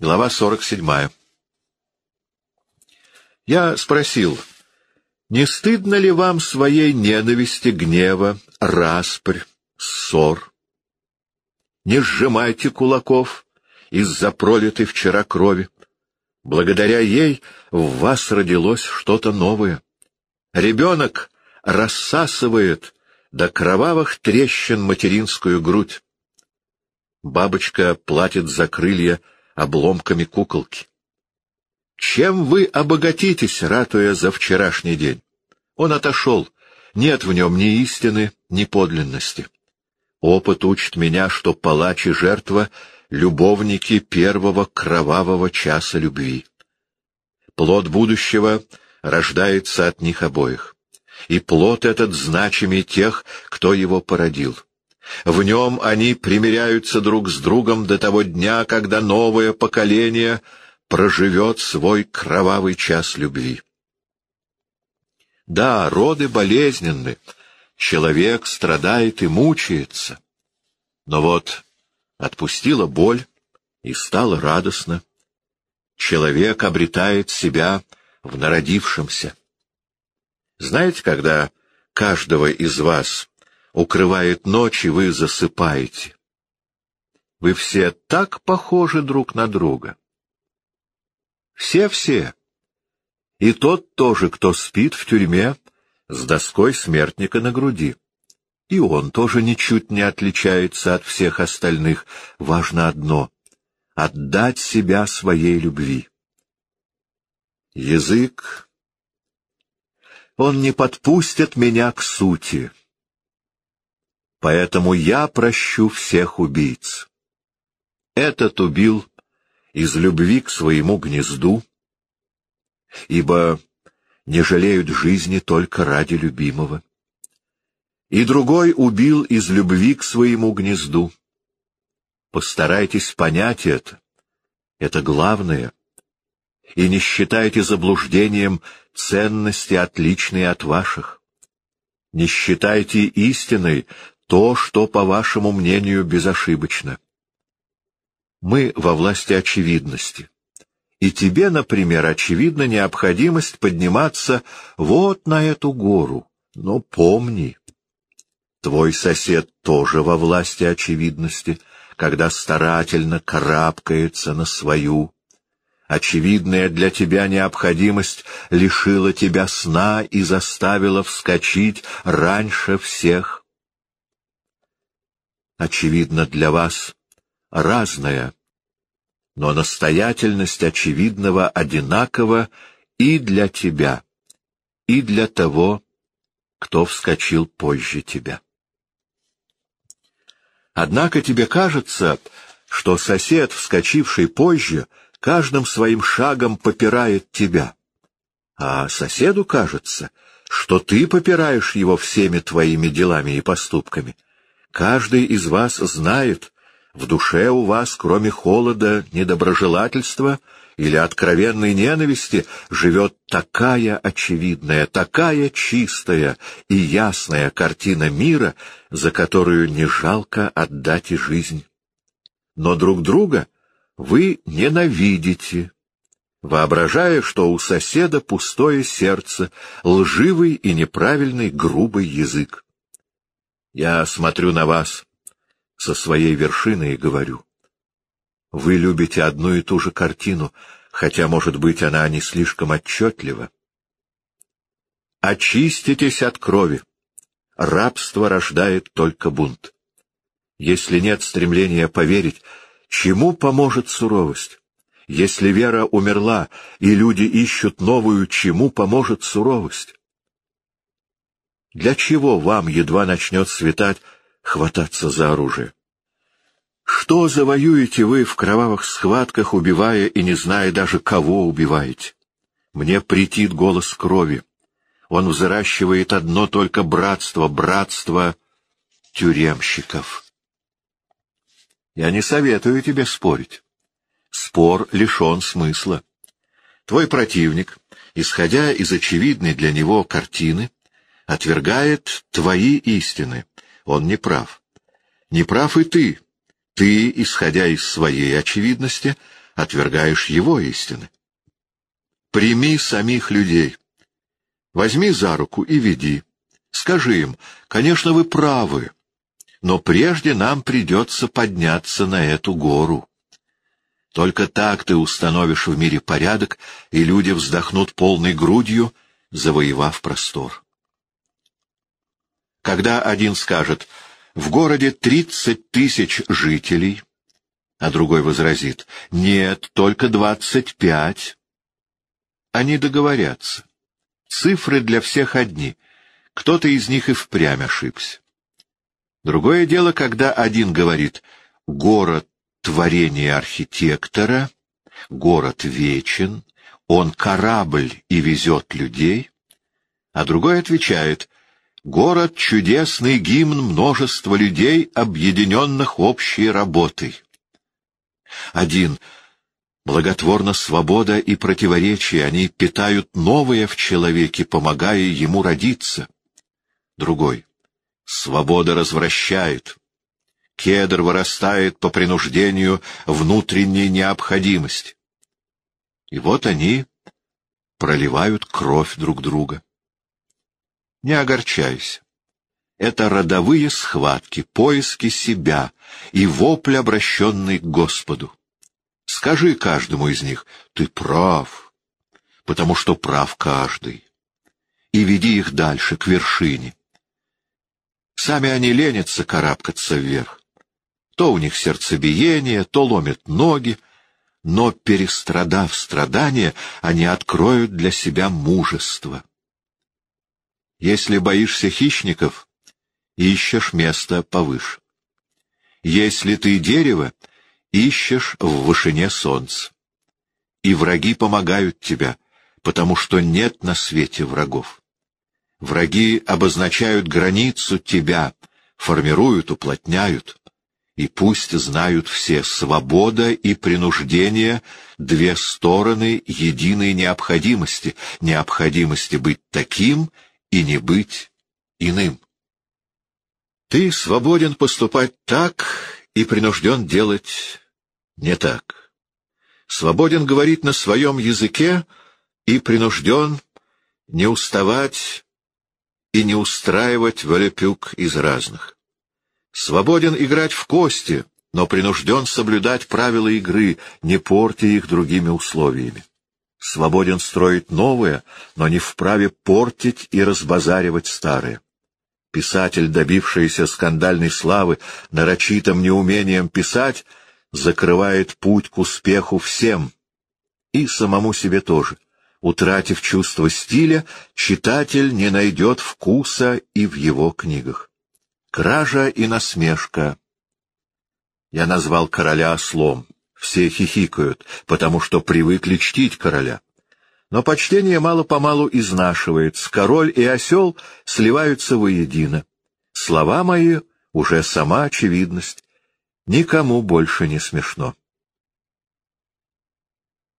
Глава 47. Я спросил, не стыдно ли вам своей ненависти, гнева, распрь, ссор? Не сжимайте кулаков из-за пролитой вчера крови. Благодаря ей в вас родилось что-то новое. Ребенок рассасывает до кровавых трещин материнскую грудь. Бабочка платит за крылья обломками куколки. Чем вы обогатитесь, ратуя за вчерашний день? Он отошел. Нет в нем ни истины, ни подлинности. Опыт учит меня, что палач и жертва — любовники первого кровавого часа любви. Плод будущего рождается от них обоих. И плод этот значимый тех, кто его породил. В нем они примиряются друг с другом до того дня, когда новое поколение проживет свой кровавый час любви. Да, роды болезненны, человек страдает и мучается. Но вот отпустила боль, и стало радостно. Человек обретает себя в народившемся. Знаете, когда каждого из вас укрывает ночь, и вы засыпаете. Вы все так похожи друг на друга. Все-все. И тот тоже, кто спит в тюрьме с доской смертника на груди. И он тоже ничуть не отличается от всех остальных. Важно одно — отдать себя своей любви. Язык... Он не подпустит меня к сути. Поэтому я прощу всех убийц. Этот убил из любви к своему гнезду, ибо не жалеют жизни только ради любимого. И другой убил из любви к своему гнезду. Постарайтесь понять это. Это главное. И не считайте заблуждением ценности, отличные от ваших. Не считайте истиной то, что, по вашему мнению, безошибочно. Мы во власти очевидности. И тебе, например, очевидна необходимость подниматься вот на эту гору. Но помни, твой сосед тоже во власти очевидности, когда старательно карабкается на свою. Очевидная для тебя необходимость лишила тебя сна и заставила вскочить раньше всех очевидно, для вас разная, но настоятельность очевидного одинакова и для тебя, и для того, кто вскочил позже тебя. Однако тебе кажется, что сосед, вскочивший позже, каждым своим шагом попирает тебя, а соседу кажется, что ты попираешь его всеми твоими делами и поступками — Каждый из вас знает, в душе у вас, кроме холода, недоброжелательства или откровенной ненависти, живет такая очевидная, такая чистая и ясная картина мира, за которую не жалко отдать и жизнь. Но друг друга вы ненавидите, воображая, что у соседа пустое сердце, лживый и неправильный грубый язык. Я смотрю на вас со своей вершины и говорю. Вы любите одну и ту же картину, хотя, может быть, она не слишком отчетлива. Очиститесь от крови. Рабство рождает только бунт. Если нет стремления поверить, чему поможет суровость? Если вера умерла, и люди ищут новую, чему поможет суровость? Для чего вам, едва начнет светать, хвататься за оружие? Что завоюете вы в кровавых схватках, убивая и не зная даже, кого убиваете? Мне претит голос крови. Он взращивает одно только братство, братство тюремщиков. Я не советую тебе спорить. Спор лишен смысла. Твой противник, исходя из очевидной для него картины, отвергает твои истины. Он не прав. Не прав и ты. Ты, исходя из своей очевидности, отвергаешь его истины. Прими самих людей. Возьми за руку и веди. Скажи им, конечно, вы правы, но прежде нам придется подняться на эту гору. Только так ты установишь в мире порядок, и люди вздохнут полной грудью, завоевав простор. Когда один скажет «в городе тридцать тысяч жителей», а другой возразит «нет, только двадцать пять», они договорятся. Цифры для всех одни. Кто-то из них и впрямь ошибся. Другое дело, когда один говорит «город — творение архитектора», «город вечен», «он корабль и везет людей», а другой отвечает «город — чудесный гимн множества людей, объединенных общей работой». Один — Благотворна свобода и противоречия, они питают новое в человеке, помогая ему родиться. Другой. Свобода развращает. Кедр вырастает по принуждению внутренней необходимости. И вот они проливают кровь друг друга. Не огорчайся. Это родовые схватки, поиски себя и вопль, обращенный к Господу. Скажи каждому из них, ты прав, потому что прав каждый, и веди их дальше, к вершине. Сами они ленятся карабкаться вверх. То у них сердцебиение, то ломят ноги, но, перестрадав страдания, они откроют для себя мужество. Если боишься хищников, ищешь место повыше. Если ты дерево, ищешь в вышине солнца. И враги помогают тебе, потому что нет на свете врагов. Враги обозначают границу тебя, формируют, уплотняют. И пусть знают все, свобода и принуждение — две стороны единой необходимости, необходимости быть таким и не быть иным. Ты свободен поступать так и принужден делать не так. Свободен говорить на своем языке и принужден не уставать и не устраивать волепюк из разных. Свободен играть в кости, но принужден соблюдать правила игры, не портя их другими условиями. Свободен строить новое, но не вправе портить и разбазаривать старое. Писатель, добившийся скандальной славы нарочитым неумением писать, закрывает путь к успеху всем, и самому себе тоже. Утратив чувство стиля, читатель не найдет вкуса и в его книгах. Кража и насмешка. Я назвал короля ослом. Все хихикают, потому что привыкли чтить короля. Но почтение мало-помалу изнашивается, король и осел сливаются воедино. Слова мои — уже сама очевидность, никому больше не смешно.